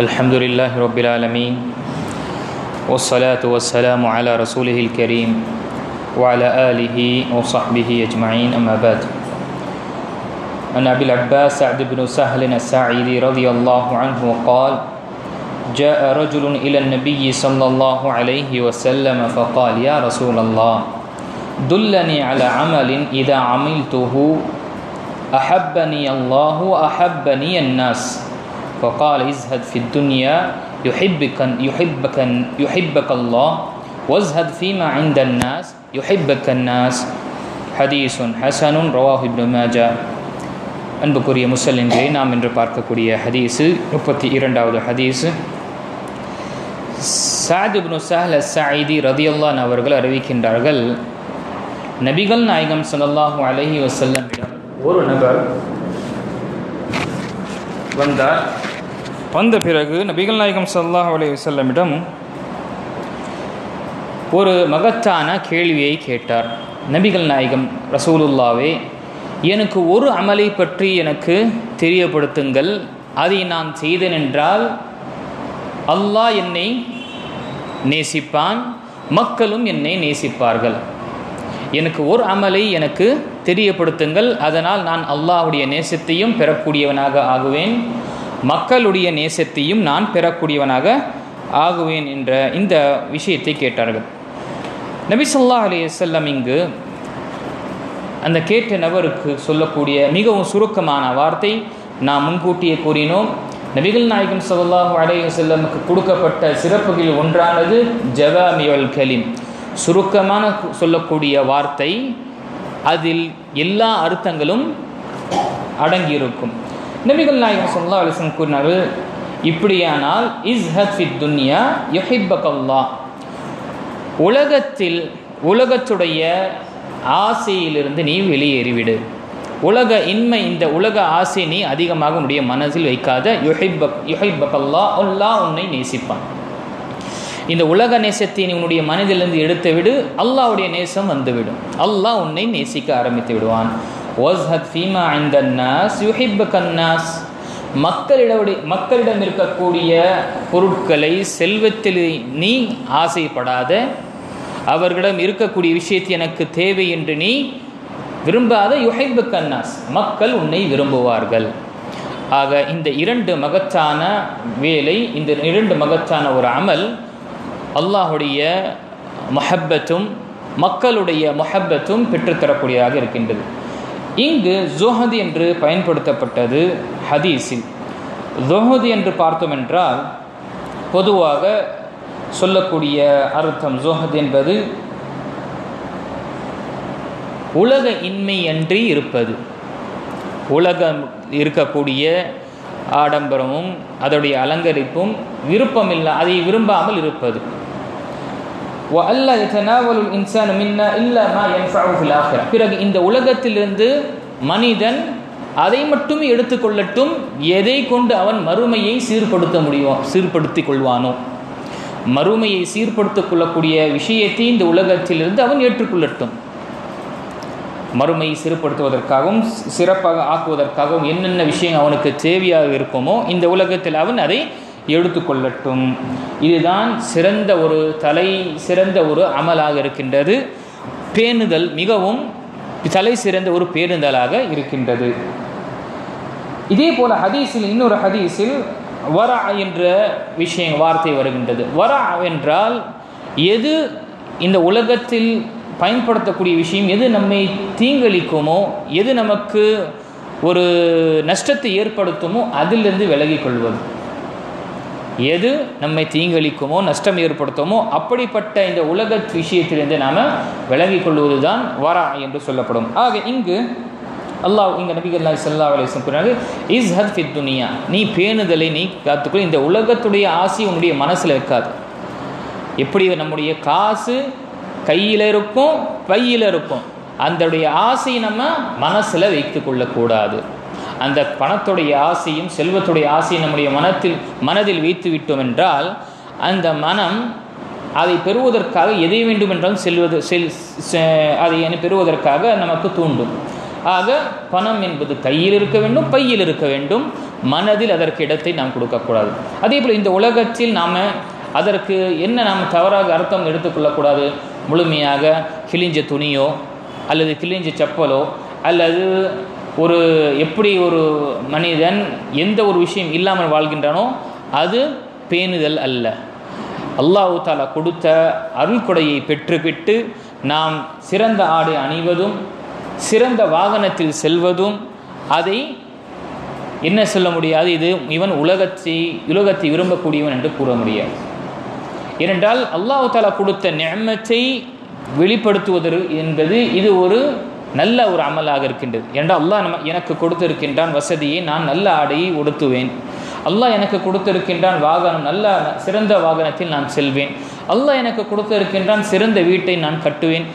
الحمد لله رب العالمين والصلاة والسلام على رسوله الكريم وعلى آله وصحبه أجمعين أما بعد. عن أبي العباس سعد بن سهل الساعدي رضي الله عنه قال جاء رجل إلى النبي صلى الله عليه وسلم فقال يا رسول الله دلني على عمل إذا عملته أحبني الله وأحبني الناس. فقال ازهد في الدنيا يحبك يحبك يحبك الله وازهد فيما عند الناس يحبك الناس حديث حسن رواه ابن ماجه அன்புக்குரிய முசல்லின்களே நாம் இன்று பார்க்கக்கூடிய ஹதீஸு முப்பத்தி இரண்டாவது ஹதீஸு சாத் இப்னு சஹல் சாயிதி ரதியுல்லான் அவர்கள் அறிவிக்கின்றார்கள் நபிகள் நாயகம் ஸல்லல்லாஹு அலைஹி வஸல்லமிடம் ஒரு நபர் வந்தார் வந்த பிறகு நபிகள் நாயகம் சல்லாஹ் செல்லமிடம் ஒரு மகத்தான கேள்வியை கேட்டார். நபிகள் நாயகம் ரசூலுல்லாவே எனக்கு ஒரு அமலை பற்றி எனக்கு தெரியப்படுத்துங்கள். அதை நான் செய்தேன் என்றால் அல்லாஹ் என்னை நேசிப்பான் மக்களும் என்னை நேசிப்பார்கள். எனக்கு ஒரு அமலை எனக்கு தெரியப்படுத்துங்கள். அதனால் நான் அல்லாஹுடைய நேசத்தையும் பெறக்கூடியவனாக ஆகுவேன். மக்களுடைய நேசத்தையும் நான் பெறக்கூடியவனாக ஆகுவேன் என்ற இந்த விஷயத்தை கேட்டார்கள். நபி சொல்லா அலையம் இங்கு அந்த கேட்ட நபருக்கு சொல்லக்கூடிய மிகவும் சுருக்கமான வார்த்தை நாம் முன்கூட்டியே கூறினோம். நபிகள் நாயகம் சல்லாஹூ அலைய செல்லமுக்கு கொடுக்கப்பட்ட சிறப்புகளில் ஒன்றானது ஜவாமியல் கலிம். சுருக்கமான சொல்லக்கூடிய வார்த்தை அதில் எல்லா அர்த்தங்களும் அடங்கியிருக்கும். நபிகள் நாயகம் சொல்லா அலிசன் கூறினார்கள் இப்படியானால் இஸ் ஹத் துன்யா யொஹிப்பகல்லா உலகத்தில் உலகத்துடைய ஆசையிலிருந்து நீ வெளியேறிவிடு. உலக இன்மை இந்த உலக ஆசை நீ அதிகமாக உடைய மனதில் வைக்காத. யுஹைபக் யுஹைபக் அல்லா உன்னை நேசிப்பான். இந்த உலக நேசத்தை நீ உன்னுடைய மனதிலிருந்து எடுத்து விடு அல்லாவுடைய நேசம் வந்துவிடும். அல்லாஹ் உன்னை நேசிக்க ஆரம்பித்து விடுவான் ஒஸ்ஹத் ஃபீமா இந்த நாஸ் யுஹிப் கன்னாஸ் மக்களிடவுடைய மக்களிடம் இருக்கக்கூடிய பொருட்களை செல்வத்தில் நீ ஆசைப்படாத அவர்களிடம் இருக்கக்கூடிய விஷயத்தை எனக்கு தேவை என்று நீ விரும்பாத யுஹைபு கன்னாஸ் மக்கள் உன்னை விரும்புவார்கள். ஆக இந்த இரண்டு மகத்தான வேலை இந்த இரண்டு மகத்தான ஒரு அமல் அல்லாஹுடைய மொஹப்பத்தும் மக்களுடைய மொஹப்பத்தும் பெற்றுத்தரக்கூடியதாக இருக்கின்றது. இங்கு ஜோஹது என்று பயன்படுத்தப்பட்டது ஹதீஸில். ஜோஹது என்று பார்த்தோம் என்றால் பொதுவாக சொல்லக்கூடிய அர்த்தம் ஜோஹத் என்பது உலக இன்மையன்றி இருப்பது. உலகம் இருக்கக்கூடிய ஆடம்பரமும் அதோடைய அலங்கரிப்பும் விருப்பமில்லை அதை விரும்பாமல் இருப்பது. பிறகு இந்த உலகத்திலிருந்து மனிதன் அதை மட்டும் எடுத்துக்கொள்ளட்டும் எதை கொண்டு அவன் மறுமையை சீர்படுத்த முடியும் சீர்படுத்திக் கொள்வானோ? மறுமையை சீர்படுத்திக் கொள்ளக்கூடிய விஷயத்தை இந்த உலகத்திலிருந்து அவன் ஏற்றுக்கொள்ளட்டும். மறுமையை சீர்படுத்துவதற்காகவும் சிறப்பாக ஆக்குவதற்காகவும் என்னென்ன விஷயம் அவனுக்கு தேவையாக இருக்குமோ இந்த உலகத்தில் அவன் அதை எடுத்துக்கொள்ளட்டும். இதுதான் சிறந்த ஒரு தலை சிறந்த ஒரு அமலாக இருக்கின்றது. பேணுதல் மிகவும் தலை சிறந்த ஒரு பேணுதலாக இருக்கின்றது. இதே போல ஹதீஸில் இன்னொரு ஹதீஸில் வரா என்ற விஷயம் வார்த்தை வருகின்றது. வரா என்றால் எது இந்த உலகத்தில் பயன்படுத்தக்கூடிய விஷயம் எது நம்மை தீங்களிக்குமோ எது நமக்கு ஒரு நஷ்டத்தை ஏற்படுத்துமோ அதிலிருந்து விலகிக் கொள்வது எது நம்மை தீங்களிக்குமோ நஷ்டம் ஏற்படுத்துமோ அப்படிப்பட்ட இந்த உலக விஷயத்திலிருந்து நாம் விலகி கொள்வது தான் வரா என்று சொல்லப்படும். ஆக இங்கு அல்லாஹ் இங்கே நபிகள் சல்லா அலிஸ்லம் கூறினாரு இஸ் ஹத் ஃபித் துனியா. நீ பேணுதலை நீ காத்துக்கொள். இந்த உலகத்துடைய ஆசை உன்னுடைய மனசில் இருக்காது. எப்படி நம்முடைய காசு கையில் இருக்கும் பையில் இருக்கும். அந்தடைய ஆசையை நம்ம மனசில் வைத்து கொள்ளக்கூடாது. அந்த பணத்துடைய ஆசையும் செல்வத்துடைய ஆசையும் நம்முடைய மனத்தில் மனதில் வைத்து விட்டோம் என்றால் அந்த மனம் அதை பெறுவதற்காக எதை வேண்டுமென்றாலும் செல்வது செல் அதை பெறுவதற்காக நமக்கு தூண்டும். ஆக பணம் என்பது கையில் இருக்க வேண்டும் பையில் இருக்க வேண்டும். மனதில் அதற்கு இடத்தை நாம் கொடுக்கக்கூடாது. அதே போல் இந்த உலகத்தில் நாம் அதற்கு என்ன நாம் தவறாக அர்த்தம் எடுத்துக்கொள்ளக்கூடாது? முழுமையாக கிழிஞ்ச துணியோ அல்லது கிழிஞ்ச செப்பலோ அல்லது ஒரு எப்படி ஒரு மனிதன் எந்த ஒரு விஷயம் இல்லாமல் வாழ்கின்றானோ அது பேணுதல் அல்ல. அல்லாஹு தாலா கொடுத்த அருள்கொடையை பெற்றுவிட்டு நாம் சிறந்த ஆடை அணிவதும் சிறந்த வாகனத்தில் செல்வதும் அதை என்ன சொல்ல முடியாது? இது இவன் உலகத்தை உலகத்தை விரும்பக்கூடியவன் என்று கூற முடியாது. ஏனென்றால் அல்லாஹு தாலா கொடுத்த நியமத்தை வெளிப்படுத்துவது என்பது இது ஒரு நல்ல ஒரு அமலாக இருக்கின்றது. ஏனென்றால் அல்லாஹ் நம்ம எனக்கு கொடுத்திருக்கின்றான் வசதியை நான் நல்ல ஆடையை உடுத்துவேன். அல்லாஹ் எனக்கு கொடுத்திருக்கின்றான் வாகனம் நல்ல சிறந்த வாகனத்தில் நான் செல்வேன். அல்லாஹ் எனக்கு கொடுத்திருக்கின்றான் சிறந்த வீட்டை நான் கட்டுவேன்.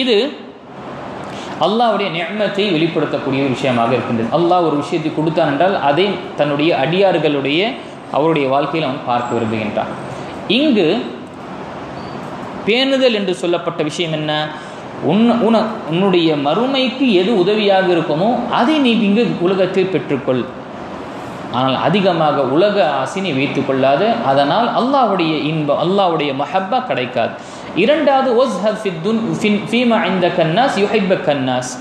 இது அல்லாஹ்வுடைய நியமத்தை வெளிப்படுத்தக்கூடிய ஒரு விஷயமாக இருக்கின்றது. அல்லாஹ் ஒரு விஷயத்தை கொடுத்தான் என்றால் அதை தன்னுடைய அடியார்களுடைய அவருடைய வாழ்க்கையில் அவன் பார்க்க விரும்புகின்றான். இங்கு பேணுதல் என்று சொல்லப்பட்ட விஷயம் என்ன? உன் உன உன்னுடைய மறுமைக்கு எது உதவியாக இருக்குமோ அதை நீ இங்கு உலகத்தில் பெற்றுக்கொள். ஆனால் அதிகமாக உலக ஆசினை வைத்துக் கொள்ளாது அதனால் அல்லாஹ்வுடைய இன்பம் அல்லாஹ்வுடைய மஹப்பா கிடைக்காது. இரண்டாவது ஒஸ்ஹத் ஃபித்துன் ஃபின் ஃபீமா இந்த கன்னாஸ் யுஹைப கன்னாஸ்.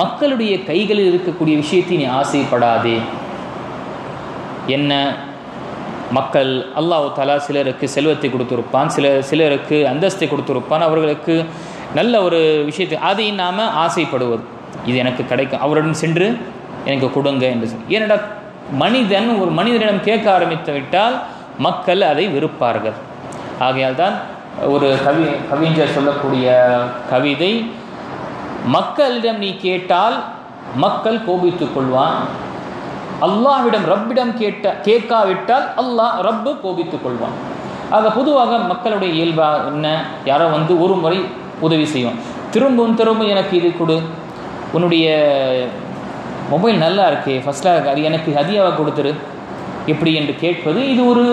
மக்களுடைய கைகளில் இருக்கக்கூடிய விஷயத்தை நீ ஆசைப்படாதே. என்ன? மக்கள் அல்லாஹ் தாலா சிலருக்கு செல்வத்தை கொடுத்துருப்பான் சில சிலருக்கு அந்தஸ்தை கொடுத்துருப்பான். அவர்களுக்கு நல்ல ஒரு விஷயத்தை அதை நாம் ஆசைப்படுவது. இது எனக்கு கிடைக்கும். அவருடன் சென்று எனக்கு கொடுங்க என்று சொல்லி ஏனடா மனிதன் ஒரு மனிதனிடம் கேட்க ஆரம்பித்து விட்டால் மக்கள் அதை விருப்பார்கள் ஆகையால் தான் ஒரு கவி கவிஞர் சொல்லக்கூடிய கவிதை மக்களிடம் நீ கேட்டால் மக்கள் கோபித்துக் கொள்வான். அல்லாஹ்விடம் ரப்பிடம் கேட்ட கேட்காவிட்டால் அல்லாஹ் ரப்பு கோபித்துக் கொள்வான். ஆக பொதுவாக மக்களுடைய இயல்பாக என்ன? யாரோ வந்து ஒரு முறை உதவி செய்வோம் திரும்பவும் திரும்ப எனக்கு இது கொடு. உன்னுடைய மொபைல் நல்லா இருக்கே. ஃபஸ்ட்டாக அது எனக்கு ஹதியாவை கொடுத்துரு. இப்படி என்று கேட்பது இது ஒரு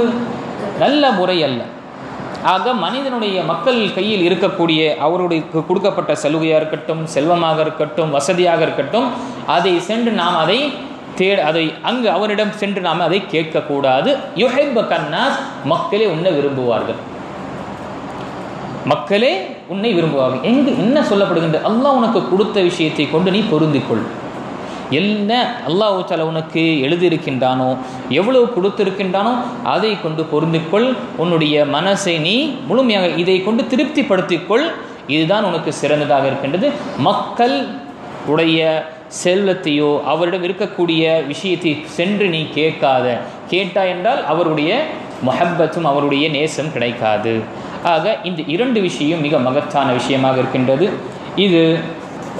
நல்ல முறை அல்ல. ஆக மனிதனுடைய மக்கள் கையில் இருக்கக்கூடிய அவருடைய கொடுக்கப்பட்ட சலுகையாக இருக்கட்டும் செல்வமாக இருக்கட்டும் வசதியாக இருக்கட்டும் அதை சென்று நாம் அதை தேட அதை அங்கு அவரிடம் சென்று நாம் அதை கேட்கக்கூடாது. யுஹைப கண்ணாஸ் மக்களே உண்ண விரும்புவார்கள். மக்களே உன்னை விரும்புவார்கள். எங்கு என்ன சொல்லப்படுகின்ற? அல்லாஹ் உனக்கு கொடுத்த விஷயத்தை கொண்டு நீ பொருந்திக்கொள். என்ன அல்லாஹ் தாலா உனக்கு எழுதியிருக்கின்றானோ எவ்வளவு கொடுத்திருக்கின்றானோ அதை கொண்டு பொருந்திக்கொள். உன்னுடைய மனசை நீ முழுமையாக இதை கொண்டு திருப்திப்படுத்திக்கொள். இதுதான் உனக்கு சிறந்ததாக இருக்கின்றது. மக்கள் உடைய செல்வத்தையோ அவரிடம் இருக்கக்கூடிய விஷயத்தை சென்று நீ கேட்காத. கேட்டா என்றால் அவருடைய மொஹப்பத்தும் அவருடைய நேசம் கிடைக்காது. ஆக இந்த இரண்டு விஷயம் மிக மகத்தான விஷயமாக இருக்கின்றது. இது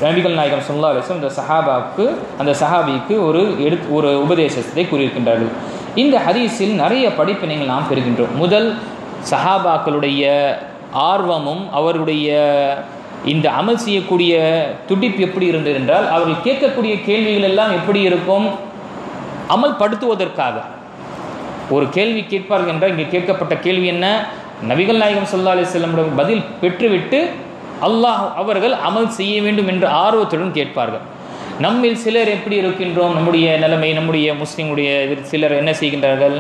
நபிகள் நாயகம் சுல்லா அலிஸ்லம் இந்த சஹாபாவுக்கு அந்த சஹாபிக்கு ஒரு எடுத்து ஒரு உபதேசத்தை கூறியிருக்கின்றார்கள். இந்த ஹதீஸில் நிறைய படிப்பினைகள் நாம் பெறுகின்றோம். முதல் சஹாபாக்களுடைய ஆர்வமும் அவருடைய இந்த அமல் செய்யக்கூடிய துடிப்பு எப்படி இருந்தது என்றால் அவர்கள் கேட்கக்கூடிய கேள்விகள் எல்லாம் எப்படி இருக்கும்? அமல்படுத்துவதற்காக ஒரு கேள்வி கேட்பார்கள் என்றால் இங்கே கேட்கப்பட்ட கேள்வி என்ன? நபிகள் நாயகம் சொல்லா அலிஸ்லமிடம் பதில் பெற்றுவிட்டு அல்லாஹ் அவர்கள் அமல் செய்ய வேண்டும் என்ற ஆர்வத்துடன் கேட்பார்கள். நம்மில் சிலர் எப்படி இருக்கின்றோம்? நம்முடைய நிலைமை நம்முடைய முஸ்லீமுடைய சிலர் என்ன செய்கின்றார்கள்?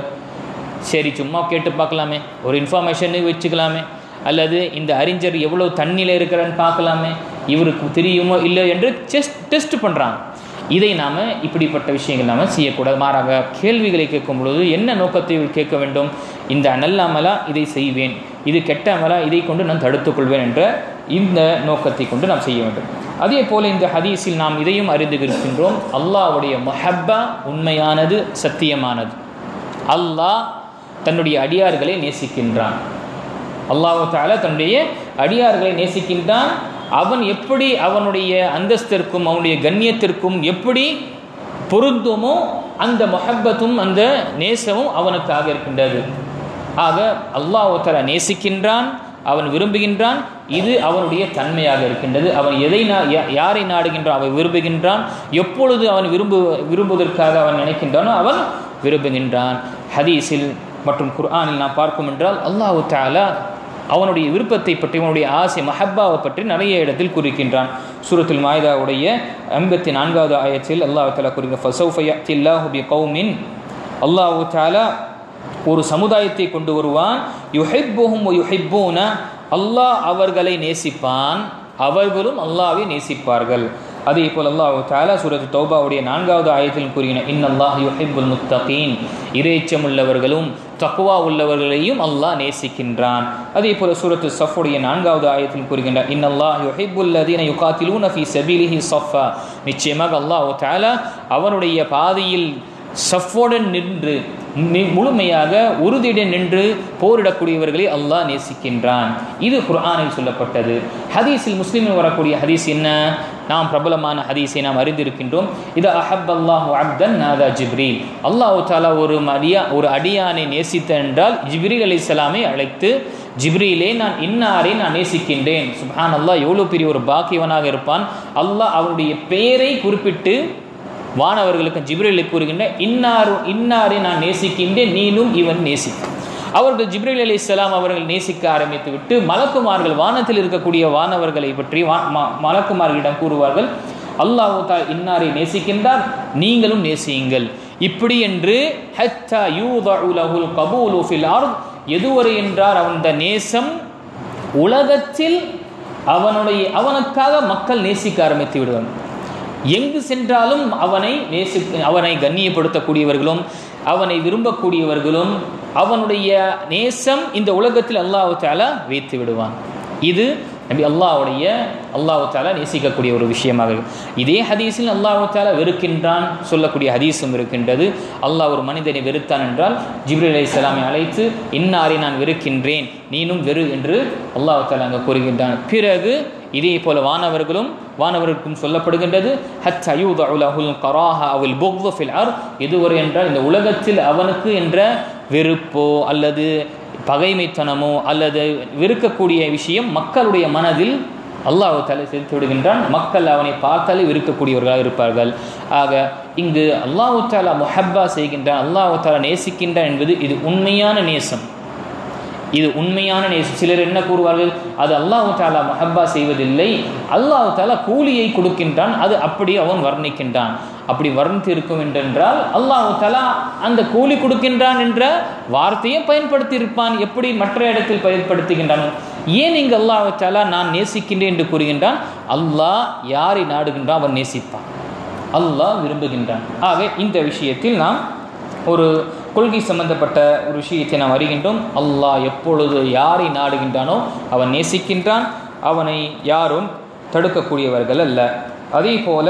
சரி சும்மா கேட்டு பார்க்கலாமே. ஒரு இன்ஃபர்மேஷனு வச்சுக்கலாமே. அல்லது இந்த அறிஞர் எவ்வளோ தண்ணியில் இருக்கிறான்னு பார்க்கலாமே. இவருக்கு தெரியுமோ இல்லை என்று செஸ்ட் டெஸ்ட் பண்ணுறாங்க இதை நாம் இப்படிப்பட்ட விஷயங்கள் நாம் செய்யக்கூடாது. மாறாக கேள்விகளை கேட்கும் பொழுது என்ன நோக்கத்தை கேட்க வேண்டும்? இந்த நல்ல அமலா இதை செய்வேன் இது கெட்ட அமலா இதை கொண்டு நான் தடுத்துக்கொள்வேன் என்ற இந்த நோக்கத்தை கொண்டு நாம் செய்ய வேண்டும். அதே போல் இந்த ஹதீஸில் நாம் இதையும் அறிந்து இருக்கின்றோம். அல்லாஹ்வுடைய மொஹப்பா உண்மையானது சத்தியமானது. அல்லாஹ் தன்னுடைய அடியார்களை நேசிக்கின்றான். அல்லாஹு தாலா தன்னுடைய அடியார்களை நேசிக்கின்றான். அவன் எப்படி அவனுடைய அந்தஸ்திற்கும் அவனுடைய கண்ணியத்திற்கும் எப்படி பொருந்துமோ அந்த மொஹப்பத்தும் அந்த நேசமும் அவனுக்காக இருக்கின்றது. ஆக அல்லாஹு நேசிக்கின்றான் அவன் விரும்புகின்றான் இது அவனுடைய தன்மையாக இருக்கின்றது. அவன் எதை நா யாரை நாடுகின்றான் அவன் விரும்புகின்றான். எப்பொழுது அவன் விரும்பு விரும்புவதற்காக அவன் நினைக்கின்றானோ அவன் விரும்புகின்றான். ஹதீஸில் மற்றும் குர்ஆனில் நாம் பார்க்கும் என்றால் அல்லாஹு தாலா அவனுடைய விருப்பத்தை பற்றி அவனுடைய ஆசை மஹப்பாவை பற்றி நிறைய இடத்தில் குறிக்கின்றான் சூரத்துல் மாயுதாவுடைய ஐம்பத்தி நான்காவது ஆயத்தில் அல்லாஹ் தலா குறிக்க ஃபசௌஃபயத்தில்லாஹு பி கௌமின் அல்லாஹு தாலா ஒரு சமுதாயத்தை கொண்டு வருவான் யுஹிப்புஹும் யுஹிப்பூன. அல்லாஹ் அவர்களை நேசிப்பான் அவர்களும் அல்லாவை நேசிப்பார்கள். அதே போல் அல்லாஹ் தாலா சூரத் தௌபாவுடைய நான்காவது ஆயத்தில் கூறுகின இன்னல்லாஹ் யுஹிபுல் முத்தகீன். இறைச்சம் உள்ளவர்களும் தக்குவா உள்ளவர்களையும் அல்லாஹ் நேசிக்கின்றான். அதே போல சூரத்து சஃபுடைய நான்காவது ஆயத்தில் கூறுகின்றார் இன்னல்லாஹ் யுஹிப்புல் லதீன யுகாத்திலூன ஃபி சபீலிஹி சஃபா. நிச்சயமாக அல்லாஹ் தாலா அவனுடைய பாதையில் சஃபோடன் நின்று முழுமையாக உறுதியுடன் நின்று போரிடக்கூடியவர்களை அல்லாஹ் நேசிக்கின்றான். இது குர்ஆனில் சொல்லப்பட்டது. ஹதீஸில் முஸ்லீமில் வரக்கூடிய ஹதீஸ் என்ன? நாம் பிரபலமான ஹதீஸை நாம் அறிந்திருக்கின்றோம். இது அஹப் அல்லாஹு அப்தன் நாதா ஜிப்ரீல். அல்லாஹு தாலா ஒரு அடியா ஒரு அடியானை நேசித்த என்றால் ஜிப்ரீல் அலைஹிஸ்ஸலாமை அழைத்து ஜிப்ரீலே நான் இன்னாரை நான் நேசிக்கின்றேன். சுஹான் அல்லாஹ் எவ்வளோ பெரிய ஒரு பாக்கியவனாக இருப்பான். அல்லாஹ் அவருடைய பெயரை குறிப்பிட்டு வானவர்களுக்கு ஜிப்ரேலை கூறுகின்ற இன்னாரு இன்னாரை நான் நேசிக்கின்றேன் நீனும் இவன் நேசி அவர்கள் ஜிப்ரேல் அலி இஸ்லாம் அவர்கள் நேசிக்க ஆரம்பித்து விட்டு மலக்குமார்கள் வானத்தில் இருக்கக்கூடிய வானவர்களை பற்றி வா- மலக்குமார்களிடம் கூறுவார்கள் அல்லாஹு தா இன்னாரை நேசிக்கின்றார் நீங்களும் நேசியுங்கள். இப்படி என்று ஹத்தா யூதஉ லஹுல் ஃபில் எதுவரை என்றார் அந்த நேசம் உலகத்தில் அவனுடைய அவனுக்காக மக்கள் நேசிக்க ஆரம்பித்து விடுவாங்க. எங்கு சென்றாலும் அவனை நேசி அவனை கண்ணியப்படுத்தக்கூடியவர்களும் அவனை விரும்பக்கூடியவர்களும் அவனுடைய நேசம் இந்த உலகத்தில் அல்லாஹால வைத்து விடுவான். இது நபி அல்லாஹ்வுடைய அல்லாஹு தாலா நேசிக்கக்கூடிய ஒரு விஷயமாக இதே ஹதீஸில் அல்லாஹு தாலா வெறுக்கின்றான் சொல்லக்கூடிய ஹதீஸும் இருக்கின்றது. அல்லாஹ் ஒரு மனிதனை வெறுத்தான் என்றால் ஜிப்ரி அலி இஸ்லாமை அழைத்து இன்னாரை நான் வெறுக்கின்றேன் நீனும் வெறு என்று அல்லாஹு தாலா அங்கே கூறுகின்றான். பிறகு இதே போல வானவர்களும் வானவர்களுக்கும் சொல்லப்படுகின்றது ஹத் அயூதஉலஹுல் கராஹா அவில் புக்து அர் இதுவரை என்றால் இந்த உலகத்தில் அவனுக்கு என்ற வெறுப்போ அல்லது பகைமைத்தனமோ அல்லது வெறுக்கக்கூடிய விஷயம் மக்களுடைய மனதில் அல்லாஹ் தலை செலுத்தி விடுகின்றான். மக்கள் அவனை பார்த்தாலே விருக்கக்கூடியவர்களாக இருப்பார்கள். ஆக இங்கு அல்லாஹு தாலா முஹப்பா செய்கின்றான் அல்லாஹு தாலா நேசிக்கின்றான் என்பது இது உண்மையான நேசம். இது உண்மையான நேசம். சிலர் என்ன கூறுவார்கள்? அது அல்லாஹு தாலா மஹப்பா செய்வதில்லை. அல்லாஹு தாலா கூலியை கொடுக்கின்றான். அது அப்படி அவன் வர்ணிக்கின்றான். அப்படி வர்ணித்து இருக்கும் என்றென்றால் அல்லாஹு தாலா அந்த கூலி கொடுக்கின்றான் என்ற வார்த்தையை பயன்படுத்தி இருப்பான் எப்படி? மற்ற இடத்தில் பயன்படுத்துகின்றானோ. ஏன் இங்கு அல்லாஹு தாலா நான் நேசிக்கின்றேன் என்று கூறுகின்றான்? அல்லாஹ் யாரை நாடுகின்றான் அவன் நேசிப்பான். அல்லாஹ் விரும்புகின்றான். ஆக இந்த விஷயத்தில் நாம் ஒரு கொள்கை சம்பந்தப்பட்ட ஒரு விஷயத்தை நாம் அறிகின்றோம். அல்லாஹ் எப்பொழுது யாரை நாடுகின்றானோ அவன் நேசிக்கின்றான். அவனை யாரும் தடுக்கக்கூடியவர்கள் அல்ல. அதே போல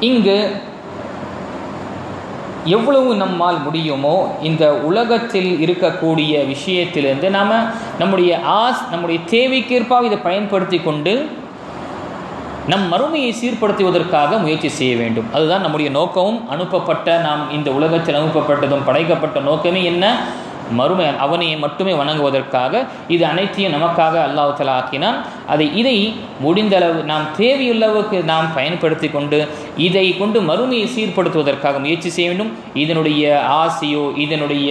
இங்கு எவ்வளவு நம்மால் முடியுமோ இந்த உலகத்தில் இருக்கக்கூடிய விஷயத்திலிருந்து நாம் நம்முடைய ஆஸ் நம்முடைய தேவைக்கேற்பாக இதை பயன்படுத்தி கொண்டு நம் மறுமையை சீர்படுத்துவதற்காக முயற்சி செய்ய வேண்டும். அதுதான் நம்முடைய நோக்கமும். அனுப்பப்பட்ட நாம் இந்த உலகத்தில் அனுப்பப்பட்டதும் படைக்கப்பட்ட நோக்கமே என்ன? மறுமை அவனை மட்டுமே வணங்குவதற்காக இது அனைத்தையும் நமக்காக அல்லாஹ் தலா ஆக்கினான். அதை இதை முடிந்தளவு நாம் தேவையுள்ளவுக்கு நாம் பயன்படுத்தி கொண்டு இதை கொண்டு மறுமையை சீர்படுத்துவதற்காக முயற்சி செய்ய வேண்டும். இதனுடைய ஆசையோ இதனுடைய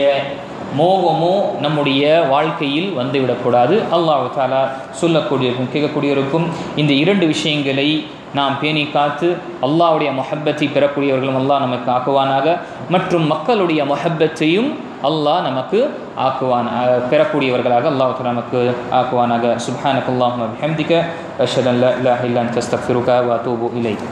மோகமோ நம்முடைய வாழ்க்கையில் வந்துவிடக்கூடாது அல்லாஹ் தாலா சொல்லக்கூடியவருக்கும் கேட்கக்கூடியவருக்கும் இந்த இரண்டு விஷயங்களை நாம் பேணி காத்து அல்லாஹ்வுடைய மொஹப்பத்தை பெறக்கூடியவர்களும் அல்லாஹ் நமக்கு ஆக்குவானாக. மற்றும் மக்களுடைய மொஹப்பத்தையும் அல்லாஹ் நமக்கு ஆக்குவான் பெறக்கூடியவர்களாக அல்லாஹ் நமக்கு ஆக்குவானாக. சுப்ஹானக் அல்லாஹ் ஹம்திக அஷதன் லா இலாஹ இல்லா அன்த அஸ்தக்ஃபிருக வ அத்தூபு இலைக்.